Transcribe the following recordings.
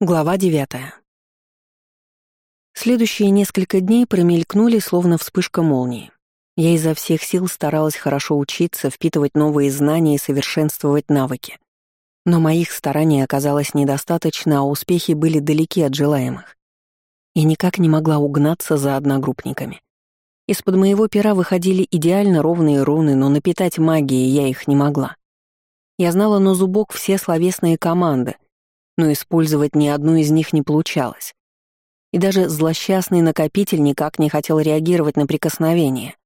Глава девятая. Следующие несколько дней промелькнули, словно вспышка молнии. Я изо всех сил старалась хорошо учиться, впитывать новые знания и совершенствовать навыки. Но моих стараний оказалось недостаточно, а успехи были далеки от желаемых. Я никак не могла угнаться за одногруппниками. Из-под моего пера выходили идеально ровные руны, но напитать магией я их не могла. Я знала на зубок все словесные команды, но использовать ни одну из них не получалось. И даже злосчастный накопитель никак не хотел реагировать на прикосновение,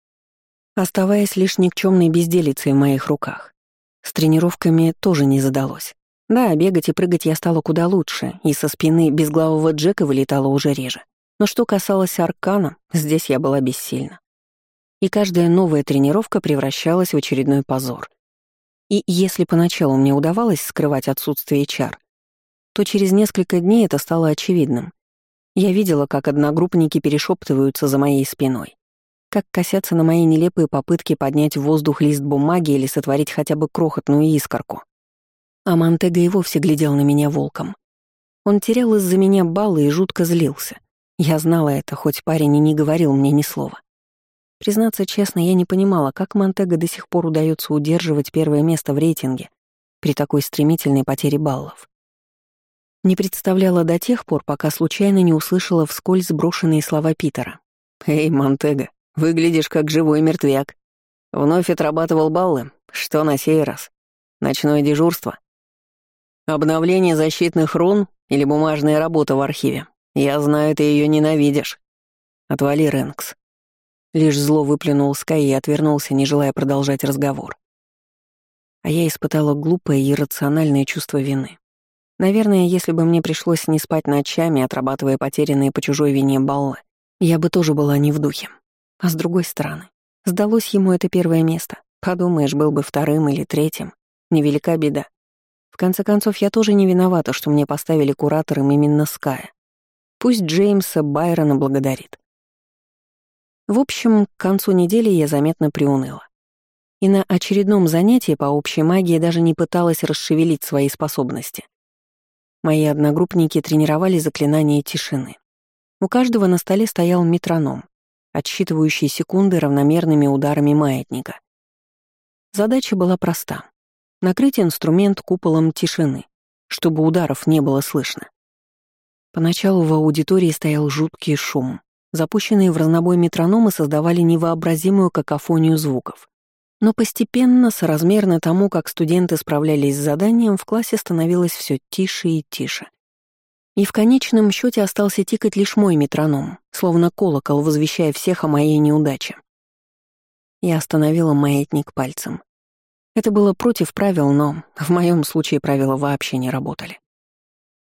оставаясь лишь никчемной безделицей в моих руках. С тренировками тоже не задалось. Да, бегать и прыгать я стала куда лучше, и со спины безглавого Джека вылетала уже реже. Но что касалось аркана, здесь я была бессильна. И каждая новая тренировка превращалась в очередной позор. И если поначалу мне удавалось скрывать отсутствие чар, то через несколько дней это стало очевидным. Я видела, как одногруппники перешептываются за моей спиной, как косятся на мои нелепые попытки поднять в воздух лист бумаги или сотворить хотя бы крохотную искорку. А Монтега и вовсе глядел на меня волком. Он терял из-за меня баллы и жутко злился. Я знала это, хоть парень и не говорил мне ни слова. Признаться честно, я не понимала, как Монтега до сих пор удается удерживать первое место в рейтинге при такой стремительной потере баллов. Не представляла до тех пор, пока случайно не услышала вскользь брошенные слова Питера. «Эй, Монтега, выглядишь как живой мертвяк. Вновь отрабатывал баллы. Что на сей раз? Ночное дежурство? Обновление защитных рун или бумажная работа в архиве? Я знаю, ты ее ненавидишь. Отвали, Рэнкс». Лишь зло выплюнул Скай и отвернулся, не желая продолжать разговор. А я испытала глупое и иррациональное чувство вины. Наверное, если бы мне пришлось не спать ночами, отрабатывая потерянные по чужой вине баллы, я бы тоже была не в духе. А с другой стороны, сдалось ему это первое место. Подумаешь, был бы вторым или третьим. Невелика беда. В конце концов, я тоже не виновата, что мне поставили куратором именно Ская. Пусть Джеймса Байрона благодарит. В общем, к концу недели я заметно приуныла. И на очередном занятии по общей магии даже не пыталась расшевелить свои способности. Мои одногруппники тренировали заклинание тишины. У каждого на столе стоял метроном, отсчитывающий секунды равномерными ударами маятника. Задача была проста — накрыть инструмент куполом тишины, чтобы ударов не было слышно. Поначалу в аудитории стоял жуткий шум. Запущенные в разнобой метрономы создавали невообразимую какофонию звуков. Но постепенно, соразмерно тому, как студенты справлялись с заданием, в классе становилось все тише и тише. И в конечном счете остался тикать лишь мой метроном, словно колокол, возвещая всех о моей неудаче. Я остановила маятник пальцем. Это было против правил, но в моем случае правила вообще не работали.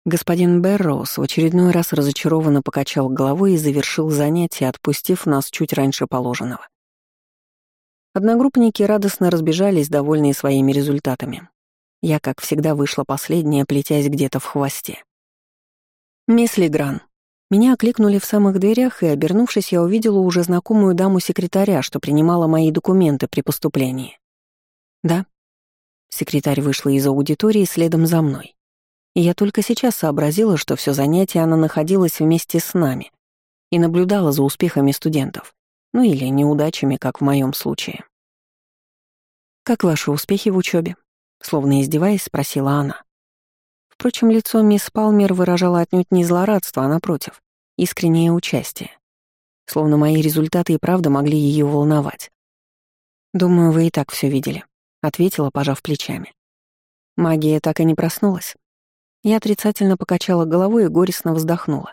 Господин Берроуз в очередной раз разочарованно покачал головой и завершил занятие, отпустив нас чуть раньше положенного. Одногруппники радостно разбежались, довольные своими результатами. Я, как всегда, вышла последняя, плетясь где-то в хвосте. «Мисс Легран». Меня окликнули в самых дверях, и, обернувшись, я увидела уже знакомую даму-секретаря, что принимала мои документы при поступлении. «Да». Секретарь вышла из аудитории следом за мной. И я только сейчас сообразила, что все занятие она находилась вместе с нами и наблюдала за успехами студентов. Ну или неудачами, как в моем случае. «Как ваши успехи в учебе? Словно издеваясь, спросила она. Впрочем, лицо мисс Палмер выражало отнюдь не злорадство, а напротив, искреннее участие. Словно мои результаты и правда могли ее волновать. «Думаю, вы и так все видели», — ответила, пожав плечами. Магия так и не проснулась. Я отрицательно покачала головой и горестно вздохнула.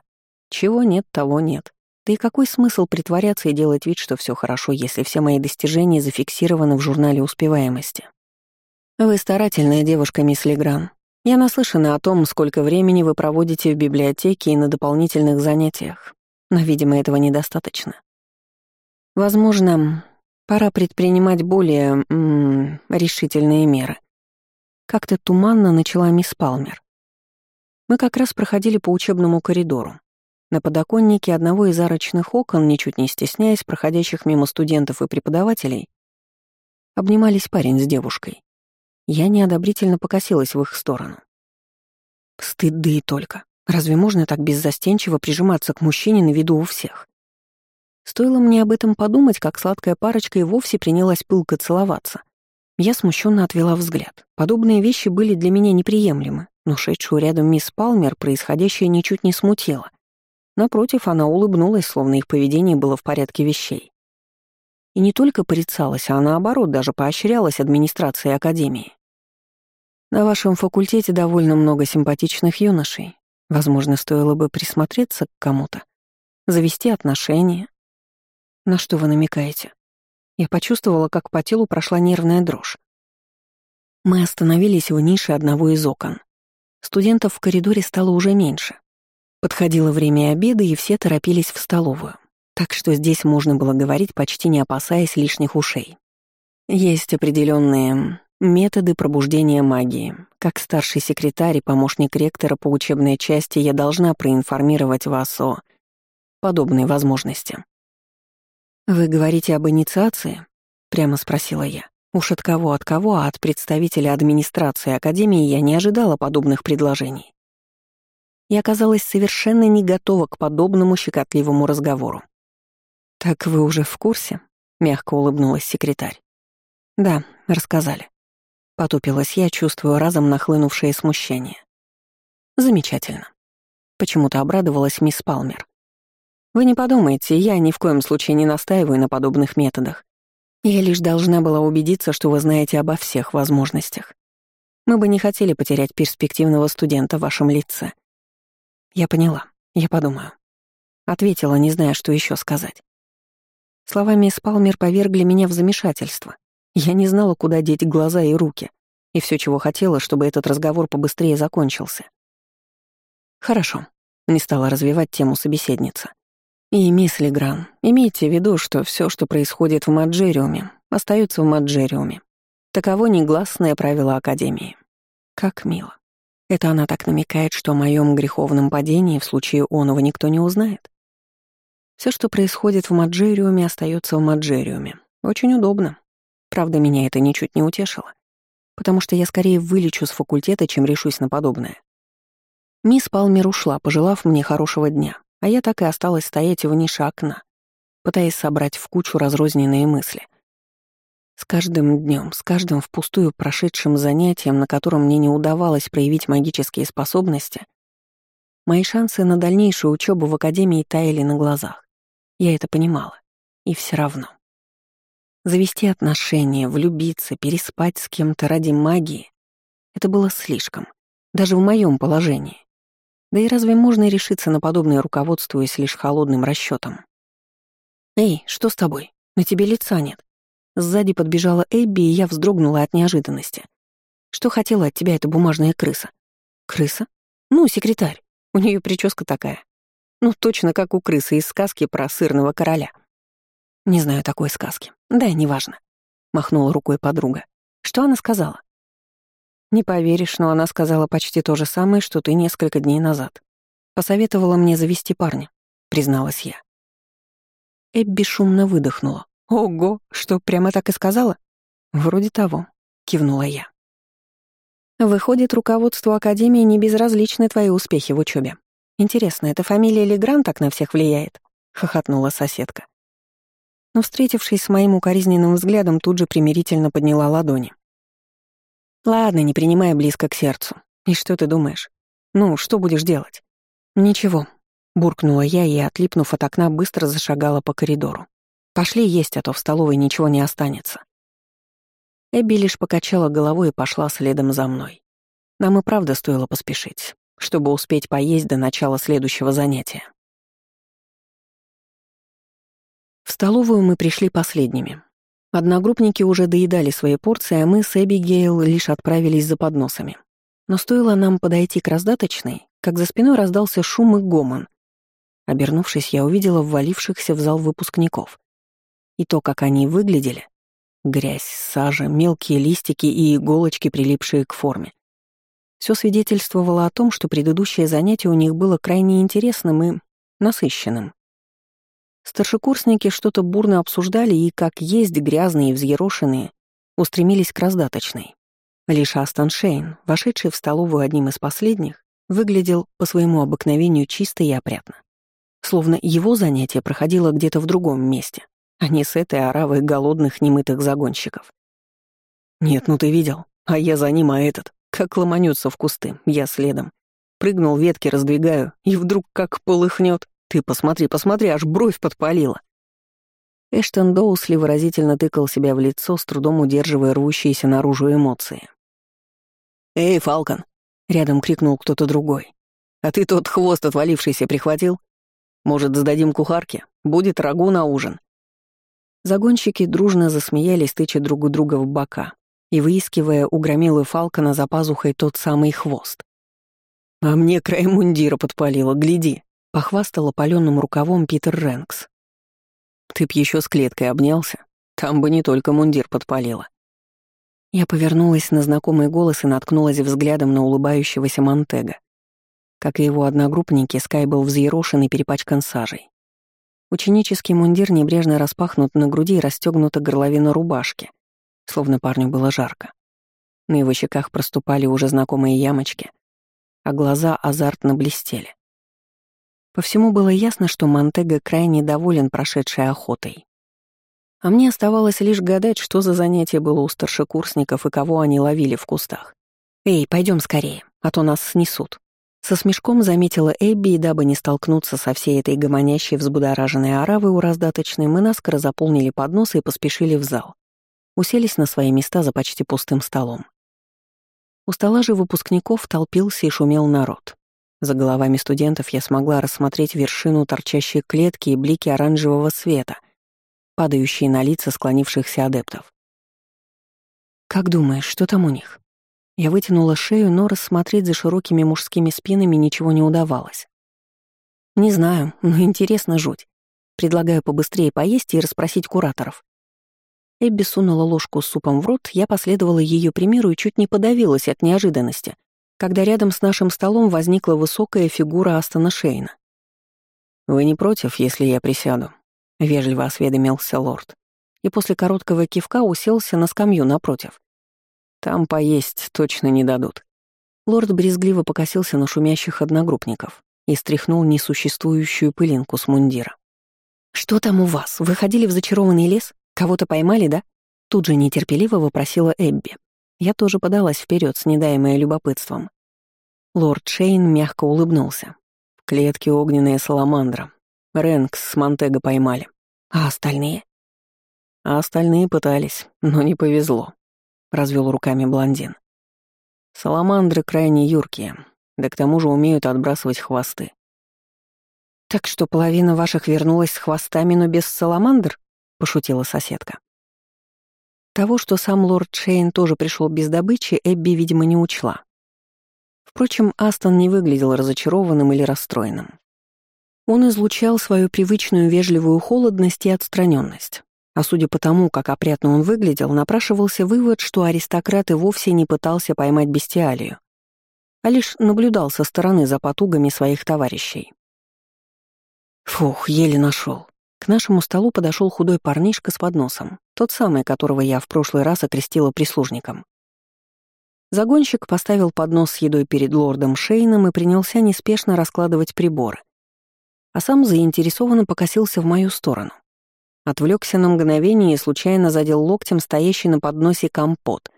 Чего нет, того нет. Да и какой смысл притворяться и делать вид, что все хорошо, если все мои достижения зафиксированы в журнале успеваемости? Вы старательная девушка, мисс Легран. Я наслышана о том, сколько времени вы проводите в библиотеке и на дополнительных занятиях, но, видимо, этого недостаточно. Возможно, пора предпринимать более м -м, решительные меры. Как-то туманно начала мисс Палмер. Мы как раз проходили по учебному коридору. На подоконнике одного из арочных окон, ничуть не стесняясь проходящих мимо студентов и преподавателей, обнимались парень с девушкой. Я неодобрительно покосилась в их сторону. Стыд да и только. Разве можно так беззастенчиво прижиматься к мужчине на виду у всех? Стоило мне об этом подумать, как сладкая парочка и вовсе принялась пылко целоваться. Я смущенно отвела взгляд. Подобные вещи были для меня неприемлемы, но шедшую рядом мисс Палмер происходящее ничуть не смутило. Напротив, она улыбнулась, словно их поведение было в порядке вещей. И не только порицалась, а наоборот даже поощрялась администрацией Академии. На вашем факультете довольно много симпатичных юношей. Возможно, стоило бы присмотреться к кому-то, завести отношения, на что вы намекаете? Я почувствовала, как по телу прошла нервная дрожь. Мы остановились в нише одного из окон. Студентов в коридоре стало уже меньше. Подходило время обеда, и все торопились в столовую. Так что здесь можно было говорить, почти не опасаясь лишних ушей. Есть определенные методы пробуждения магии. Как старший секретарь и помощник ректора по учебной части я должна проинформировать вас о подобной возможности. «Вы говорите об инициации?» — прямо спросила я. Уж от кого, от кого, а от представителя администрации Академии я не ожидала подобных предложений. Я оказалась совершенно не готова к подобному щекотливому разговору. «Так вы уже в курсе?» — мягко улыбнулась секретарь. «Да, рассказали». Потупилась я, чувствуя разом нахлынувшее смущение. «Замечательно». Почему-то обрадовалась мисс Палмер. Вы не подумайте, я ни в коем случае не настаиваю на подобных методах. Я лишь должна была убедиться, что вы знаете обо всех возможностях. Мы бы не хотели потерять перспективного студента в вашем лице. Я поняла, я подумаю. Ответила, не зная, что еще сказать. Словами Спалмер повергли меня в замешательство. Я не знала, куда деть глаза и руки, и все, чего хотела, чтобы этот разговор побыстрее закончился. Хорошо, не стала развивать тему собеседница. И, мисс Легран, имейте в виду, что все, что происходит в Маджериуме, остается в Маджериуме. Таково негласное правило Академии. Как мило. Это она так намекает, что о моем греховном падении в случае оного никто не узнает. Все, что происходит в Маджериуме, остается в Маджериуме. Очень удобно. Правда, меня это ничуть не утешило. Потому что я скорее вылечу с факультета, чем решусь на подобное. Мисс Палмер ушла, пожелав мне хорошего дня, а я так и осталась стоять в нише окна, пытаясь собрать в кучу разрозненные мысли. С каждым днем, с каждым впустую прошедшим занятием, на котором мне не удавалось проявить магические способности, мои шансы на дальнейшую учебу в академии таяли на глазах. Я это понимала. И все равно. Завести отношения, влюбиться, переспать с кем-то ради магии — это было слишком, даже в моем положении. Да и разве можно решиться на подобное, руководствуясь лишь холодным расчетом? «Эй, что с тобой? На тебе лица нет». Сзади подбежала Эбби, и я вздрогнула от неожиданности. «Что хотела от тебя эта бумажная крыса?» «Крыса? Ну, секретарь. У нее прическа такая. Ну, точно как у крысы из сказки про сырного короля». «Не знаю такой сказки. Да, неважно», — махнула рукой подруга. «Что она сказала?» Не поверишь, но она сказала почти то же самое, что ты несколько дней назад. Посоветовала мне завести парня, призналась я. Эбби шумно выдохнула. «Ого, что, прямо так и сказала?» «Вроде того», — кивнула я. «Выходит, руководству Академии не безразличны твои успехи в учебе. Интересно, эта фамилия Легран так на всех влияет?» — хохотнула соседка. Но, встретившись с моим укоризненным взглядом, тут же примирительно подняла ладони. Ладно, не принимай близко к сердцу. И что ты думаешь? Ну, что будешь делать? Ничего, буркнула я и, отлипнув от окна, быстро зашагала по коридору. Пошли есть, а то в столовой ничего не останется. Эбби лишь покачала головой и пошла следом за мной. Нам и правда стоило поспешить, чтобы успеть поесть до начала следующего занятия. В столовую мы пришли последними. Одногруппники уже доедали свои порции, а мы с Эбигейл лишь отправились за подносами. Но стоило нам подойти к раздаточной, как за спиной раздался шум и гомон. Обернувшись, я увидела ввалившихся в зал выпускников. И то, как они выглядели — грязь, сажа, мелкие листики и иголочки, прилипшие к форме. Все свидетельствовало о том, что предыдущее занятие у них было крайне интересным и насыщенным. Старшекурсники что-то бурно обсуждали и, как есть грязные и взъерошенные, устремились к раздаточной. Лишь Астон Шейн, вошедший в столовую одним из последних, выглядел по своему обыкновению чисто и опрятно. Словно его занятие проходило где-то в другом месте, а не с этой оравой голодных немытых загонщиков. «Нет, ну ты видел, а я за ним, а этот, как ломанется в кусты, я следом. Прыгнул, ветки раздвигаю, и вдруг как полыхнет. Ты посмотри, посмотри, аж бровь подпалила. Эштон Доусли выразительно тыкал себя в лицо, с трудом удерживая рвущиеся наружу эмоции. «Эй, Фалкон!» — рядом крикнул кто-то другой. «А ты тот хвост отвалившийся прихватил? Может, сдадим кухарке? Будет рагу на ужин». Загонщики дружно засмеялись, тыча друг у друга в бока и выискивая у громилы Фалкона за пазухой тот самый хвост. «А мне край мундира подпалило, гляди!» — похвастала паленым рукавом Питер Рэнкс. «Ты б еще с клеткой обнялся, там бы не только мундир подпалило». Я повернулась на знакомый голос и наткнулась взглядом на улыбающегося Монтега. Как и его одногруппники, Скай был взъерошен и перепачкан сажей. Ученический мундир небрежно распахнут на груди и расстегнута горловина рубашки, словно парню было жарко. На его щеках проступали уже знакомые ямочки, а глаза азартно блестели. По всему было ясно, что Монтега крайне доволен прошедшей охотой. А мне оставалось лишь гадать, что за занятие было у старшекурсников и кого они ловили в кустах. «Эй, пойдем скорее, а то нас снесут». Со смешком заметила Эбби, и дабы не столкнуться со всей этой гомонящей взбудораженной оравой у раздаточной, мы наскоро заполнили подносы и поспешили в зал. Уселись на свои места за почти пустым столом. У стола же выпускников толпился и шумел народ. За головами студентов я смогла рассмотреть вершину торчащей клетки и блики оранжевого света, падающие на лица склонившихся адептов. «Как думаешь, что там у них?» Я вытянула шею, но рассмотреть за широкими мужскими спинами ничего не удавалось. «Не знаю, но интересно жуть. Предлагаю побыстрее поесть и расспросить кураторов. Эбби сунула ложку с супом в рот, я последовала ее примеру и чуть не подавилась от неожиданности, когда рядом с нашим столом возникла высокая фигура Астона Шейна. «Вы не против, если я присяду?» — вежливо осведомился лорд, и после короткого кивка уселся на скамью напротив. «Там поесть точно не дадут». Лорд брезгливо покосился на шумящих одногруппников и стряхнул несуществующую пылинку с мундира. «Что там у вас? Вы ходили в зачарованный лес? «Кого-то поймали, да?» Тут же нетерпеливо вопросила Эбби. Я тоже подалась вперед с недаемое любопытством. Лорд Шейн мягко улыбнулся. В клетке огненная саламандра. Рэнкс с Монтего поймали. А остальные? А остальные пытались, но не повезло. Развел руками блондин. Саламандры крайне юркие, да к тому же умеют отбрасывать хвосты. Так что половина ваших вернулась с хвостами, но без саламандр? — пошутила соседка. Того, что сам лорд Шейн тоже пришел без добычи, Эбби, видимо, не учла. Впрочем, Астон не выглядел разочарованным или расстроенным. Он излучал свою привычную вежливую холодность и отстраненность. А судя по тому, как опрятно он выглядел, напрашивался вывод, что аристократ и вовсе не пытался поймать бестиалию, а лишь наблюдал со стороны за потугами своих товарищей. Фух, еле нашел. К нашему столу подошел худой парнишка с подносом, тот самый, которого я в прошлый раз окрестила прислужником. Загонщик поставил поднос с едой перед лордом Шейном и принялся неспешно раскладывать приборы. А сам заинтересованно покосился в мою сторону. Отвлекся на мгновение и случайно задел локтем стоящий на подносе компот.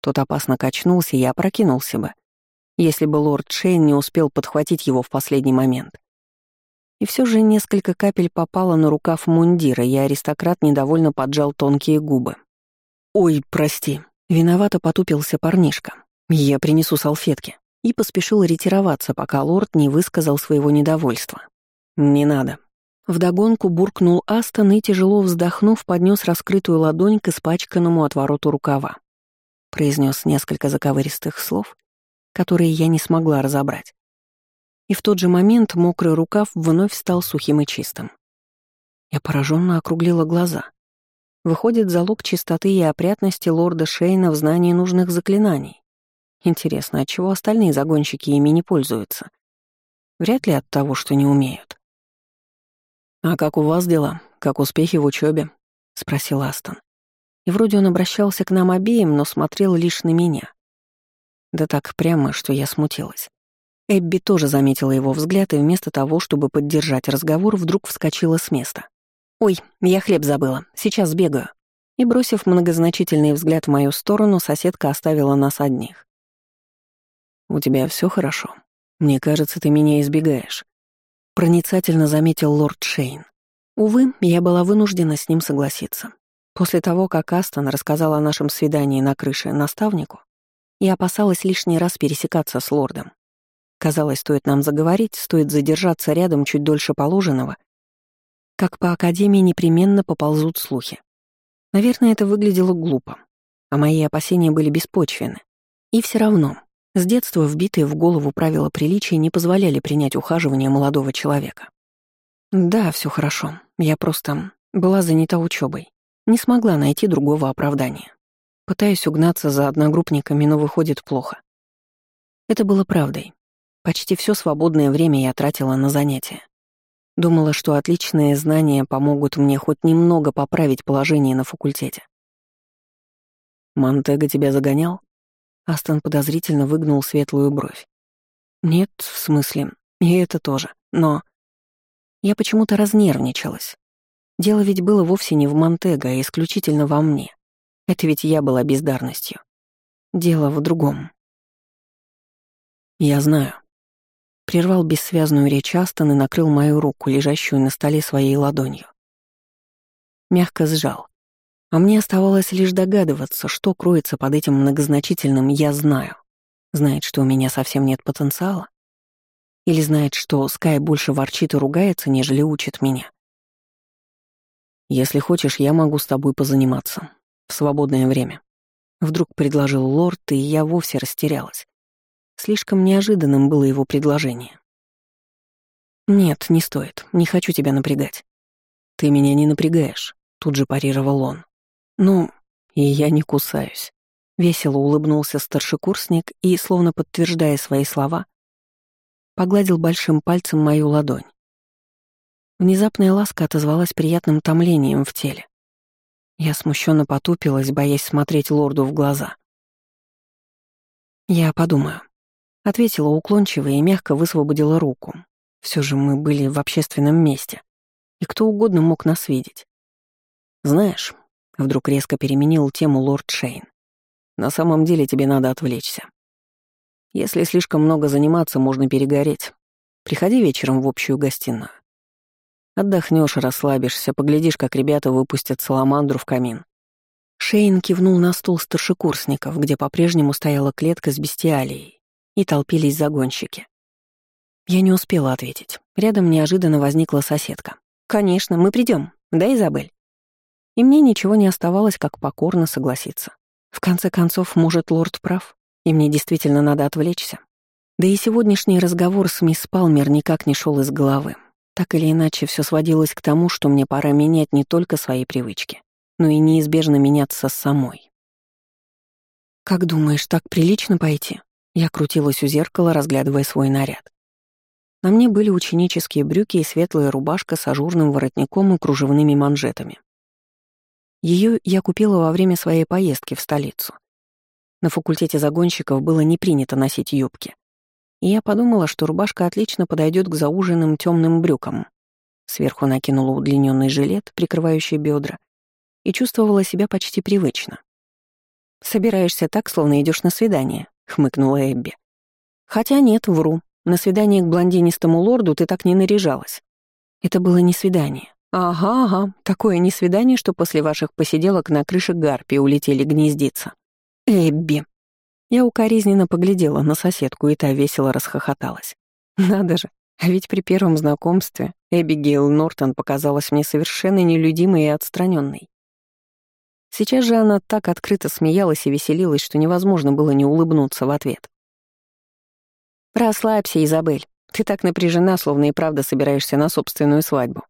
Тот опасно качнулся и опрокинулся бы, если бы лорд Шейн не успел подхватить его в последний момент. И все же несколько капель попало на рукав мундира, и аристократ недовольно поджал тонкие губы. «Ой, прости», — виновато потупился парнишка. «Я принесу салфетки». И поспешил ретироваться, пока лорд не высказал своего недовольства. «Не надо». Вдогонку буркнул Астон и, тяжело вздохнув, поднес раскрытую ладонь к испачканному отвороту рукава. Произнес несколько заковыристых слов, которые я не смогла разобрать и в тот же момент мокрый рукав вновь стал сухим и чистым. Я пораженно округлила глаза. Выходит, залог чистоты и опрятности лорда Шейна в знании нужных заклинаний. Интересно, от чего остальные загонщики ими не пользуются? Вряд ли от того, что не умеют. «А как у вас дела? Как успехи в учебе? спросил Астон. И вроде он обращался к нам обеим, но смотрел лишь на меня. Да так прямо, что я смутилась. Эбби тоже заметила его взгляд и вместо того, чтобы поддержать разговор, вдруг вскочила с места. «Ой, я хлеб забыла. Сейчас сбегаю». И, бросив многозначительный взгляд в мою сторону, соседка оставила нас одних. «У тебя все хорошо? Мне кажется, ты меня избегаешь», — проницательно заметил лорд Шейн. Увы, я была вынуждена с ним согласиться. После того, как Астон рассказал о нашем свидании на крыше наставнику, я опасалась лишний раз пересекаться с лордом. Казалось, стоит нам заговорить, стоит задержаться рядом чуть дольше положенного, как по Академии непременно поползут слухи. Наверное, это выглядело глупо, а мои опасения были беспочвены. И все равно, с детства вбитые в голову правила приличия не позволяли принять ухаживание молодого человека. Да, все хорошо, я просто была занята учебой, не смогла найти другого оправдания. Пытаюсь угнаться за одногруппниками, но выходит плохо. Это было правдой. Почти все свободное время я тратила на занятия. Думала, что отличные знания помогут мне хоть немного поправить положение на факультете. «Монтега тебя загонял?» Астон подозрительно выгнул светлую бровь. «Нет, в смысле, и это тоже, но...» Я почему-то разнервничалась. Дело ведь было вовсе не в Монтега, а исключительно во мне. Это ведь я была бездарностью. Дело в другом. «Я знаю», Прервал бессвязную речь Астон и накрыл мою руку, лежащую на столе своей ладонью. Мягко сжал. А мне оставалось лишь догадываться, что кроется под этим многозначительным «я знаю». Знает, что у меня совсем нет потенциала? Или знает, что Скай больше ворчит и ругается, нежели учит меня? «Если хочешь, я могу с тобой позаниматься. В свободное время». Вдруг предложил лорд, и я вовсе растерялась. Слишком неожиданным было его предложение. «Нет, не стоит. Не хочу тебя напрягать». «Ты меня не напрягаешь», — тут же парировал он. «Ну, и я не кусаюсь». Весело улыбнулся старшекурсник и, словно подтверждая свои слова, погладил большим пальцем мою ладонь. Внезапная ласка отозвалась приятным томлением в теле. Я смущенно потупилась, боясь смотреть лорду в глаза. «Я подумаю», Ответила уклончиво и мягко высвободила руку. Все же мы были в общественном месте, и кто угодно мог нас видеть. «Знаешь», — вдруг резко переменил тему лорд Шейн, «на самом деле тебе надо отвлечься. Если слишком много заниматься, можно перегореть. Приходи вечером в общую гостиную. Отдохнешь, расслабишься, поглядишь, как ребята выпустят саламандру в камин». Шейн кивнул на стул старшекурсников, где по-прежнему стояла клетка с бестиалией и толпились загонщики. Я не успела ответить. Рядом неожиданно возникла соседка. «Конечно, мы придем, да, Изабель?» И мне ничего не оставалось, как покорно согласиться. В конце концов, может, лорд прав, и мне действительно надо отвлечься. Да и сегодняшний разговор с мисс Палмер никак не шел из головы. Так или иначе, все сводилось к тому, что мне пора менять не только свои привычки, но и неизбежно меняться самой. «Как думаешь, так прилично пойти?» Я крутилась у зеркала, разглядывая свой наряд. На мне были ученические брюки и светлая рубашка с ажурным воротником и кружевными манжетами. Ее я купила во время своей поездки в столицу. На факультете загонщиков было не принято носить юбки. И я подумала, что рубашка отлично подойдет к зауженным темным брюкам. Сверху накинула удлиненный жилет, прикрывающий бедра, и чувствовала себя почти привычно. «Собираешься так, словно идешь на свидание», хмыкнула Эбби. Хотя нет, вру. На свидание к блондинистому лорду ты так не наряжалась. Это было не свидание. Ага, ага, такое не свидание, что после ваших посиделок на крыше гарпи улетели гнездиться. Эбби. Я укоризненно поглядела на соседку, и та весело расхохоталась. Надо же, а ведь при первом знакомстве Эбигейл Нортон показалась мне совершенно нелюдимой и отстраненной. Сейчас же она так открыто смеялась и веселилась, что невозможно было не улыбнуться в ответ. «Расслабься, Изабель. Ты так напряжена, словно и правда собираешься на собственную свадьбу».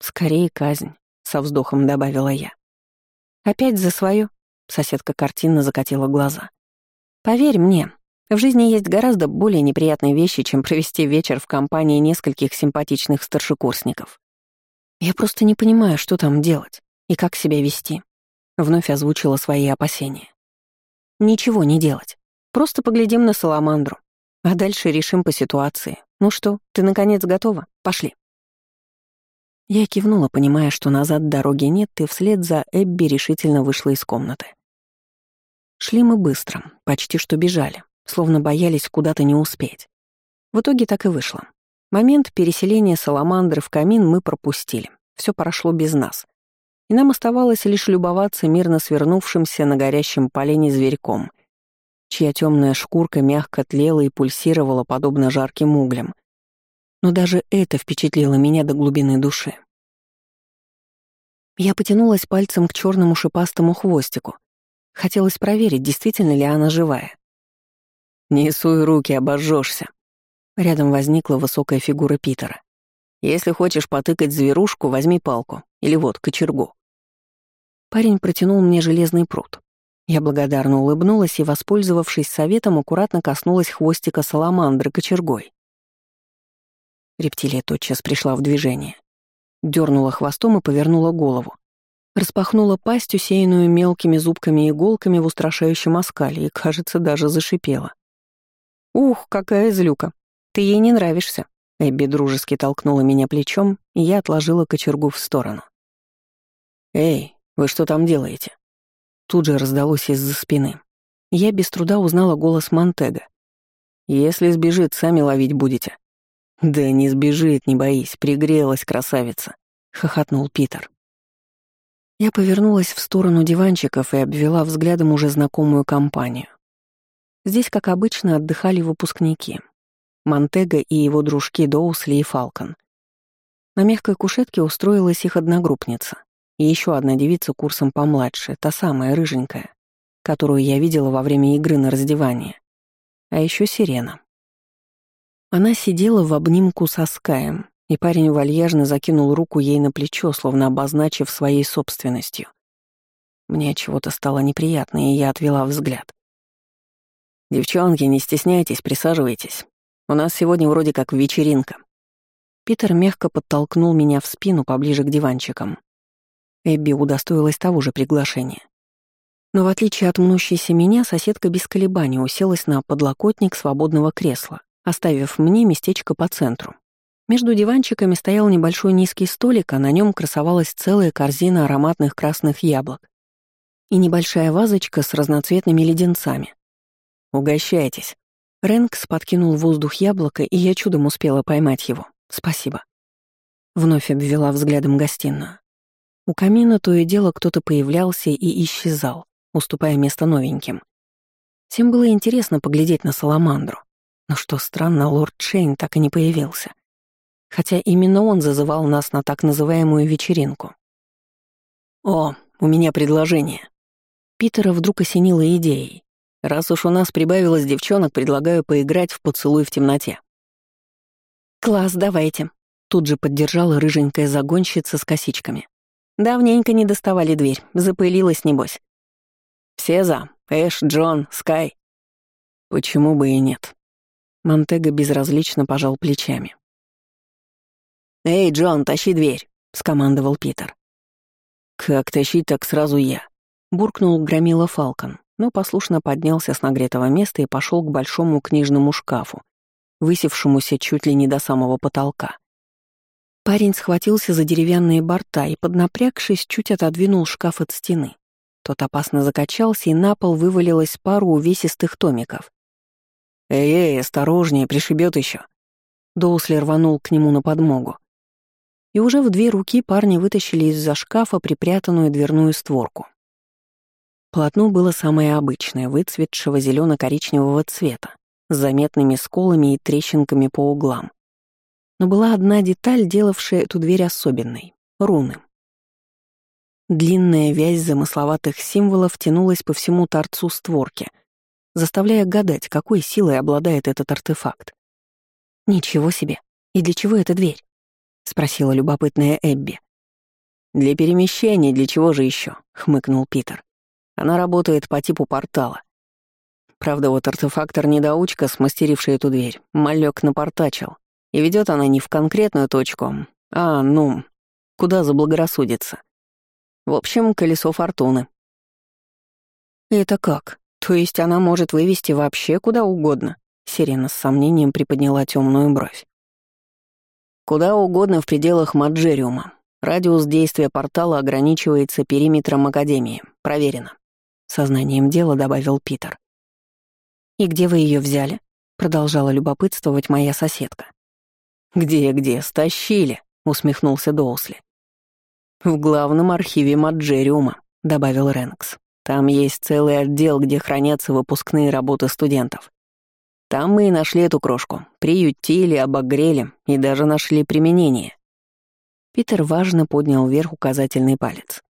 «Скорее казнь», — со вздохом добавила я. «Опять за свое?» — соседка картинно закатила глаза. «Поверь мне, в жизни есть гораздо более неприятные вещи, чем провести вечер в компании нескольких симпатичных старшекурсников. Я просто не понимаю, что там делать и как себя вести. Вновь озвучила свои опасения. «Ничего не делать. Просто поглядим на Саламандру. А дальше решим по ситуации. Ну что, ты наконец готова? Пошли. Я кивнула, понимая, что назад дороги нет, и вслед за Эбби решительно вышла из комнаты. Шли мы быстро, почти что бежали, словно боялись куда-то не успеть. В итоге так и вышло. Момент переселения саламандры в камин мы пропустили. Все прошло без нас. И нам оставалось лишь любоваться мирно свернувшимся на горящем полене зверьком, чья темная шкурка мягко тлела и пульсировала, подобно жарким углям. Но даже это впечатлило меня до глубины души. Я потянулась пальцем к черному шипастому хвостику. Хотелось проверить, действительно ли она живая. «Не суй руки, обожжешься. Рядом возникла высокая фигура Питера. «Если хочешь потыкать зверушку, возьми палку. Или вот, кочергу». Парень протянул мне железный пруд. Я благодарно улыбнулась и, воспользовавшись советом, аккуратно коснулась хвостика саламандры кочергой. Рептилия тотчас пришла в движение. Дернула хвостом и повернула голову. Распахнула пасть, усеянную мелкими зубками и иголками в устрашающем оскале, и, кажется, даже зашипела. «Ух, какая злюка! Ты ей не нравишься!» Эбби дружески толкнула меня плечом, и я отложила кочергу в сторону. «Эй, вы что там делаете?» Тут же раздалось из-за спины. Я без труда узнала голос Монтега. «Если сбежит, сами ловить будете». «Да не сбежит, не боись, пригрелась красавица», — хохотнул Питер. Я повернулась в сторону диванчиков и обвела взглядом уже знакомую компанию. Здесь, как обычно, отдыхали выпускники. Монтега и его дружки Доусли и Фалкон. На мягкой кушетке устроилась их одногруппница и еще одна девица курсом помладше, та самая рыженькая, которую я видела во время игры на раздевание. А еще сирена. Она сидела в обнимку со Скаем, и парень вальяжно закинул руку ей на плечо, словно обозначив своей собственностью. Мне чего-то стало неприятно, и я отвела взгляд. «Девчонки, не стесняйтесь, присаживайтесь. У нас сегодня вроде как вечеринка». Питер мягко подтолкнул меня в спину поближе к диванчикам. Эбби удостоилась того же приглашения. Но в отличие от мнущейся меня, соседка без колебаний уселась на подлокотник свободного кресла, оставив мне местечко по центру. Между диванчиками стоял небольшой низкий столик, а на нем красовалась целая корзина ароматных красных яблок и небольшая вазочка с разноцветными леденцами. «Угощайтесь». Рэнкс подкинул в воздух яблоко, и я чудом успела поймать его. «Спасибо». Вновь обвела взглядом гостиную. У камина то и дело кто-то появлялся и исчезал, уступая место новеньким. Всем было интересно поглядеть на Саламандру. Но что странно, лорд Шейн так и не появился. Хотя именно он зазывал нас на так называемую вечеринку. «О, у меня предложение». Питера вдруг осенило идеей. «Раз уж у нас прибавилось девчонок, предлагаю поиграть в поцелуй в темноте». «Класс, давайте», — тут же поддержала рыженькая загонщица с косичками. Давненько не доставали дверь, запылилась, небось. Все за. Эш, Джон, Скай. Почему бы и нет? Монтега безразлично пожал плечами. «Эй, Джон, тащи дверь», — скомандовал Питер. «Как тащить, так сразу я», — буркнул громила Фалкон, но послушно поднялся с нагретого места и пошел к большому книжному шкафу, высевшемуся чуть ли не до самого потолка. Парень схватился за деревянные борта и, поднапрягшись, чуть отодвинул шкаф от стены. Тот опасно закачался, и на пол вывалилось пару увесистых томиков. «Эй-эй, осторожнее, пришибет еще. Доусли рванул к нему на подмогу. И уже в две руки парни вытащили из-за шкафа припрятанную дверную створку. Полотно было самое обычное, выцветшего зелено коричневого цвета, с заметными сколами и трещинками по углам. Но была одна деталь, делавшая эту дверь особенной — руны. Длинная вязь замысловатых символов тянулась по всему торцу створки, заставляя гадать, какой силой обладает этот артефакт. «Ничего себе! И для чего эта дверь?» — спросила любопытная Эбби. «Для перемещения, для чего же еще? хмыкнул Питер. «Она работает по типу портала. Правда, вот артефактор-недоучка, смастеривший эту дверь, малек напортачил, и ведет она не в конкретную точку, а, ну, куда заблагорассудится. В общем, колесо фортуны. «Это как? То есть она может вывести вообще куда угодно?» Сирена с сомнением приподняла темную бровь. Куда угодно в пределах Маджериума. Радиус действия портала ограничивается периметром Академии. Проверено. Сознанием дела добавил Питер. «И где вы ее взяли?» — продолжала любопытствовать моя соседка. «Где-где? Стащили», — усмехнулся Доусли. «В главном архиве Маджериума», — добавил Ренкс. «Там есть целый отдел, где хранятся выпускные работы студентов. Там мы и нашли эту крошку, приютили, обогрели и даже нашли применение». Питер важно поднял вверх указательный палец.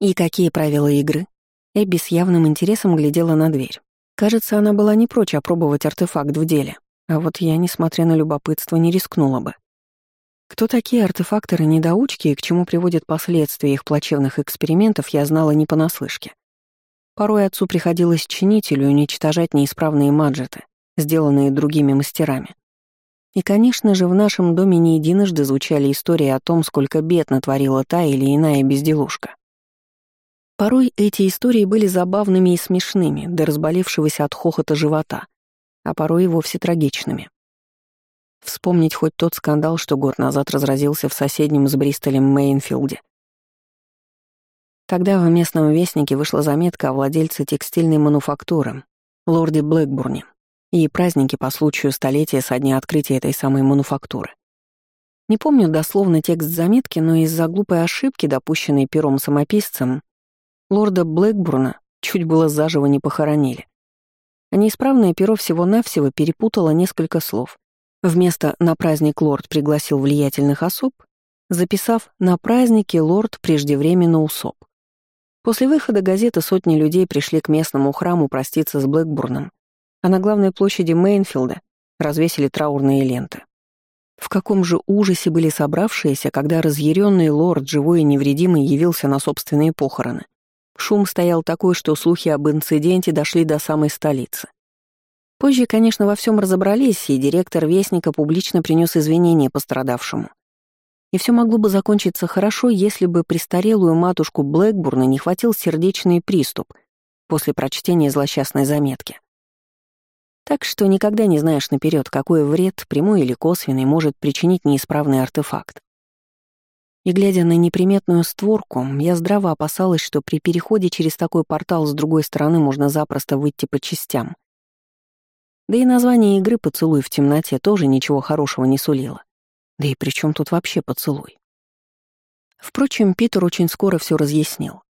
«И какие правила игры?» Эбби с явным интересом глядела на дверь. Кажется, она была не прочь опробовать артефакт в деле, а вот я, несмотря на любопытство, не рискнула бы. Кто такие артефакторы-недоучки и к чему приводят последствия их плачевных экспериментов, я знала не понаслышке. Порой отцу приходилось чинить или уничтожать неисправные маджеты, сделанные другими мастерами. И, конечно же, в нашем доме не единожды звучали истории о том, сколько бед натворила та или иная безделушка. Порой эти истории были забавными и смешными, до разболевшегося от хохота живота, а порой и вовсе трагичными. Вспомнить хоть тот скандал, что год назад разразился в соседнем с Бристолем Мейнфилде. Тогда в местном вестнике вышла заметка о владельце текстильной мануфактуры, лорде Блэкбурне, и праздники по случаю столетия со дня открытия этой самой мануфактуры. Не помню дословно текст заметки, но из-за глупой ошибки, допущенной пером-самописцем, Лорда Блэкбурна чуть было заживо не похоронили. А неисправное перо всего-навсего перепутало несколько слов. Вместо «на праздник лорд пригласил влиятельных особ», записав «на празднике лорд преждевременно усоп». После выхода газеты сотни людей пришли к местному храму проститься с Блэкбурном, а на главной площади Мейнфилда развесили траурные ленты. В каком же ужасе были собравшиеся, когда разъяренный лорд, живой и невредимый, явился на собственные похороны. Шум стоял такой, что слухи об инциденте дошли до самой столицы. Позже, конечно, во всем разобрались, и директор Вестника публично принес извинения пострадавшему. И все могло бы закончиться хорошо, если бы престарелую матушку Блэкбурна не хватил сердечный приступ после прочтения злосчастной заметки. Так что никогда не знаешь наперед, какой вред, прямой или косвенный, может причинить неисправный артефакт. И глядя на неприметную створку, я здраво опасалась, что при переходе через такой портал с другой стороны можно запросто выйти по частям. Да и название игры «Поцелуй в темноте» тоже ничего хорошего не сулило. Да и при чем тут вообще поцелуй? Впрочем, Питер очень скоро все разъяснил.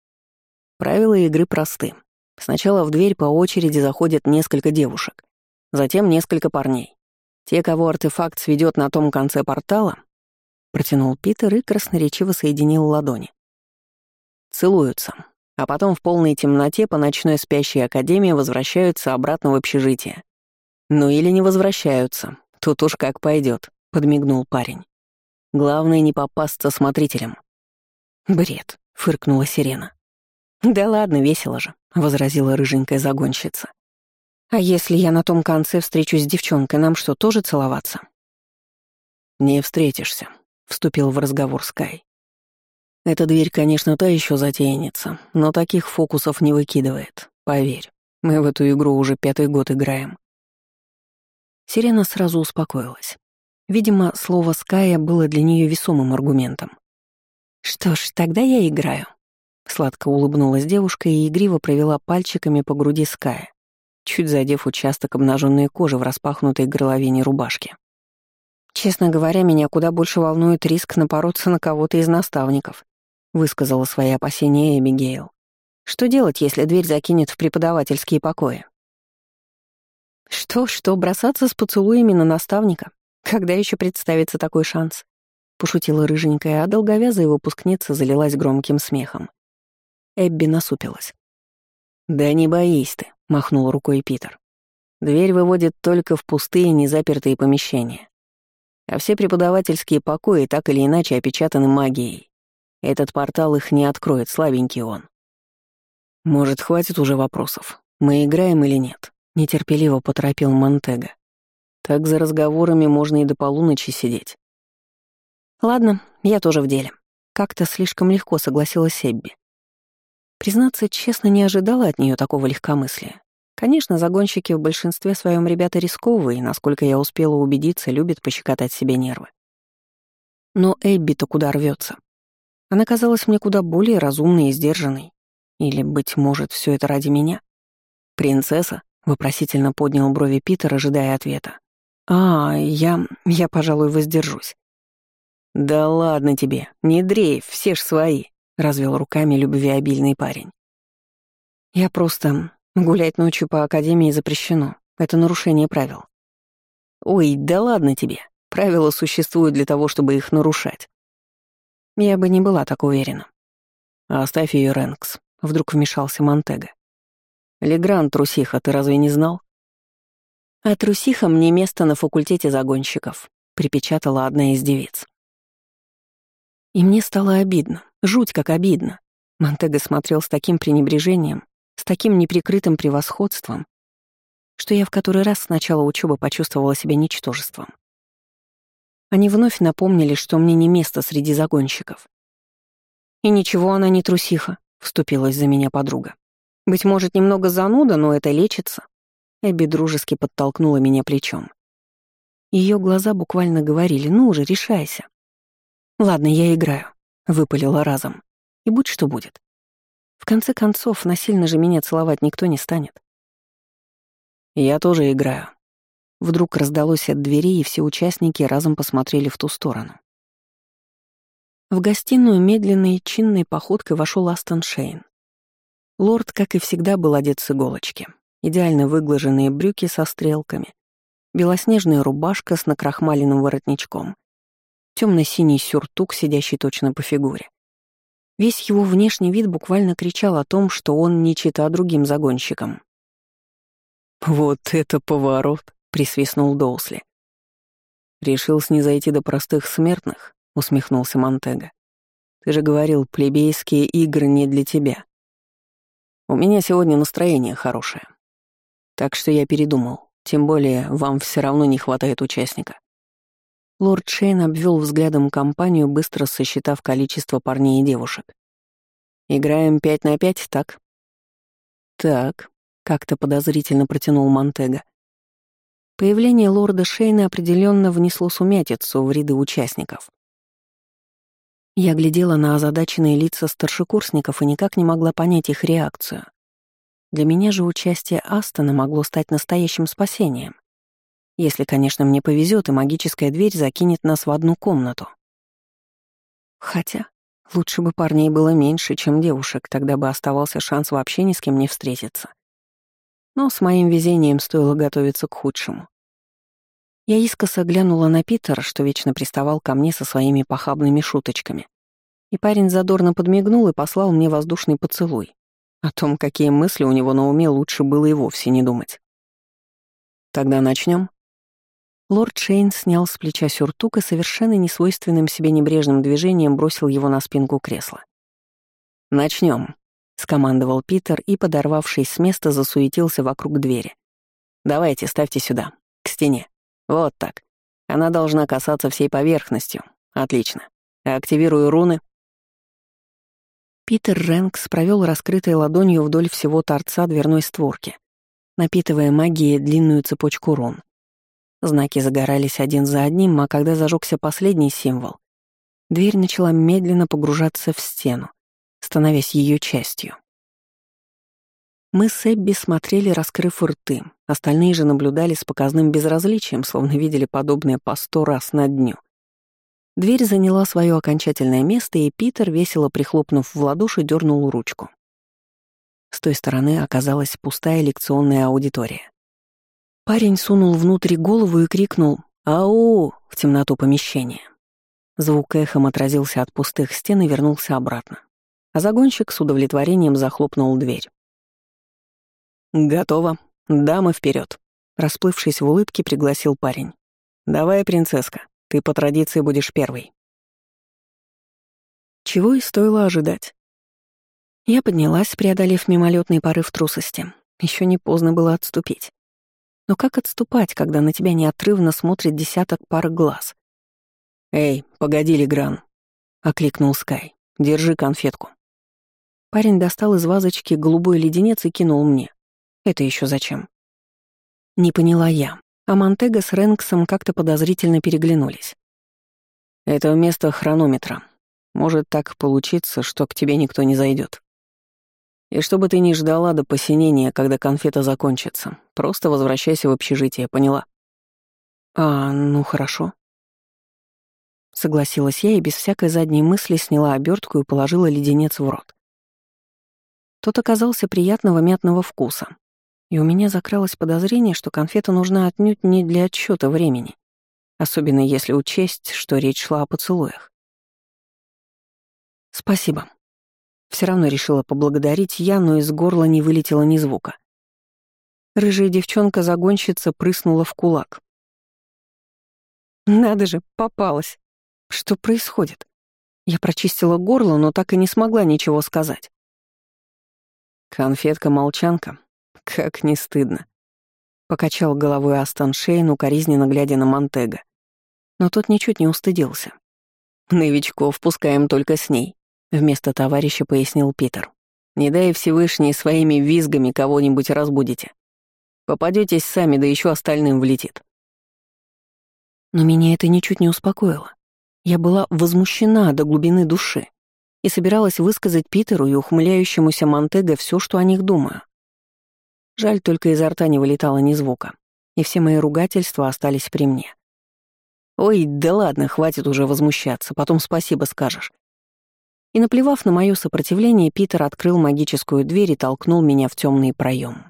Правила игры просты. Сначала в дверь по очереди заходят несколько девушек, затем несколько парней. Те, кого артефакт сведет на том конце портала, Протянул Питер и красноречиво соединил ладони. Целуются, а потом в полной темноте по ночной спящей академии возвращаются обратно в общежитие. Ну или не возвращаются, тут уж как пойдет, подмигнул парень. Главное не попасться смотрителям. Бред, фыркнула сирена. Да ладно, весело же, возразила рыженькая загонщица. А если я на том конце встречусь с девчонкой, нам что, тоже целоваться? Не встретишься, вступил в разговор Скай. Эта дверь, конечно, та еще затейница, но таких фокусов не выкидывает, поверь. Мы в эту игру уже пятый год играем. Сирена сразу успокоилась. Видимо, слово «Ская» было для нее весомым аргументом. «Что ж, тогда я играю». Сладко улыбнулась девушка и игриво провела пальчиками по груди Ская, чуть задев участок обнаженной кожи в распахнутой горловине рубашки. «Честно говоря, меня куда больше волнует риск напороться на кого-то из наставников», — высказала свои опасения Эбигейл. «Что делать, если дверь закинет в преподавательские покои?» «Что-что, бросаться с поцелуями на наставника? Когда еще представится такой шанс?» — пошутила рыженькая, а долговязая выпускница залилась громким смехом. Эбби насупилась. «Да не боись ты», — махнул рукой Питер. «Дверь выводит только в пустые незапертые помещения а все преподавательские покои так или иначе опечатаны магией. Этот портал их не откроет, слабенький он. Может, хватит уже вопросов? Мы играем или нет? Нетерпеливо поторопил Монтега. Так за разговорами можно и до полуночи сидеть. Ладно, я тоже в деле. Как-то слишком легко согласилась Эбби. Признаться, честно, не ожидала от нее такого легкомыслия. Конечно, загонщики в большинстве своем ребята рисковые, насколько я успела убедиться, любят пощекотать себе нервы. Но Эбби-то куда рвется? Она казалась мне куда более разумной и сдержанной. Или, быть может, все это ради меня? «Принцесса?» — вопросительно поднял брови Питер, ожидая ответа. «А, я... я, пожалуй, воздержусь». «Да ладно тебе, не дрейф, все ж свои», — развел руками любвеобильный парень. «Я просто... гулять ночью по Академии запрещено. Это нарушение правил». «Ой, да ладно тебе. Правила существуют для того, чтобы их нарушать». Я бы не была так уверена. «Оставь ее, Рэнкс», — вдруг вмешался Монтега. «Легран, трусиха, ты разве не знал?» «А трусиха мне место на факультете загонщиков», — припечатала одна из девиц. И мне стало обидно, жуть как обидно. Монтега смотрел с таким пренебрежением, с таким неприкрытым превосходством, что я в который раз с начала учебы почувствовала себя ничтожеством. Они вновь напомнили, что мне не место среди загонщиков. «И ничего, она не трусиха», — вступилась за меня подруга. «Быть может, немного зануда, но это лечится». Эбби дружески подтолкнула меня плечом. Ее глаза буквально говорили «Ну уже решайся». «Ладно, я играю», — выпалила разом. «И будь что будет». В конце концов, насильно же меня целовать никто не станет. «Я тоже играю». Вдруг раздалось от двери, и все участники разом посмотрели в ту сторону. В гостиную медленной чинной походкой вошел Астон Шейн. Лорд, как и всегда, был одет с иголочки. Идеально выглаженные брюки со стрелками, белоснежная рубашка с накрахмаленным воротничком, темно-синий сюртук, сидящий точно по фигуре. Весь его внешний вид буквально кричал о том, что он не чита другим загонщикам. «Вот это поворот!» — присвистнул Доусли. «Решил снизойти до простых смертных?» — усмехнулся Монтега. «Ты же говорил, плебейские игры не для тебя. У меня сегодня настроение хорошее. Так что я передумал, тем более вам все равно не хватает участника. Лорд Шейн обвел взглядом компанию, быстро сосчитав количество парней и девушек. «Играем пять на пять, так?» «Так», — как-то подозрительно протянул Монтега. Появление лорда Шейна определенно внесло сумятицу в ряды участников. Я глядела на озадаченные лица старшекурсников и никак не могла понять их реакцию. Для меня же участие Астона могло стать настоящим спасением. Если, конечно, мне повезет, и магическая дверь закинет нас в одну комнату. Хотя, лучше бы парней было меньше, чем девушек, тогда бы оставался шанс вообще ни с кем не встретиться. Но с моим везением стоило готовиться к худшему. Я искоса глянула на Питера, что вечно приставал ко мне со своими похабными шуточками. И парень задорно подмигнул и послал мне воздушный поцелуй. О том, какие мысли у него на уме, лучше было и вовсе не думать. «Тогда начнем. Лорд Шейн снял с плеча сюртук и совершенно несвойственным себе небрежным движением бросил его на спинку кресла. Начнем, скомандовал Питер и, подорвавшись с места, засуетился вокруг двери. «Давайте, ставьте сюда, к стене. Вот так. Она должна касаться всей поверхностью. Отлично. Активирую руны». Питер Рэнкс провел раскрытой ладонью вдоль всего торца дверной створки, напитывая магией длинную цепочку рун. Знаки загорались один за одним, а когда зажегся последний символ, дверь начала медленно погружаться в стену, становясь ее частью. Мы с Эбби смотрели, раскрыв рты, остальные же наблюдали с показным безразличием, словно видели подобное по сто раз на дню. Дверь заняла свое окончательное место, и Питер, весело прихлопнув в ладоши, дернул ручку. С той стороны оказалась пустая лекционная аудитория. Парень сунул внутрь голову и крикнул «Ау!» в темноту помещения. Звук эхом отразился от пустых стен и вернулся обратно. А загонщик с удовлетворением захлопнул дверь. «Готово. Дамы вперед. Расплывшись в улыбке, пригласил парень. «Давай, принцесска, ты по традиции будешь первой». Чего и стоило ожидать. Я поднялась, преодолев мимолетный порыв трусости. Еще не поздно было отступить. Но как отступать, когда на тебя неотрывно смотрит десяток пар глаз? «Эй, погоди, Легран!» — окликнул Скай. «Держи конфетку». Парень достал из вазочки голубой леденец и кинул мне. Это еще зачем? Не поняла я, а Монтега с Рэнксом как-то подозрительно переглянулись. Это вместо хронометра. Может так получиться, что к тебе никто не зайдет. И чтобы ты не ждала до посинения, когда конфета закончится, просто возвращайся в общежитие, поняла? А, ну хорошо. Согласилась я и без всякой задней мысли сняла обертку и положила леденец в рот. Тот оказался приятного мятного вкуса, и у меня закралось подозрение, что конфета нужна отнюдь не для отсчета времени, особенно если учесть, что речь шла о поцелуях. «Спасибо», все равно решила поблагодарить я, но из горла не вылетело ни звука. Рыжая девчонка-загонщица прыснула в кулак. «Надо же, попалась! Что происходит?» Я прочистила горло, но так и не смогла ничего сказать. «Конфетка-молчанка? Как не стыдно!» Покачал головой Астон Шейн, укоризненно глядя на Монтега. Но тот ничуть не устыдился. «Новичков пускаем только с ней. Вместо товарища пояснил Питер. «Не дай Всевышний своими визгами кого-нибудь разбудите. Попадетесь сами, да еще остальным влетит». Но меня это ничуть не успокоило. Я была возмущена до глубины души и собиралась высказать Питеру и ухмыляющемуся Монтего все, что о них думаю. Жаль, только изо рта не вылетало ни звука, и все мои ругательства остались при мне. «Ой, да ладно, хватит уже возмущаться, потом спасибо скажешь. И наплевав на мое сопротивление, Питер открыл магическую дверь и толкнул меня в темный проем.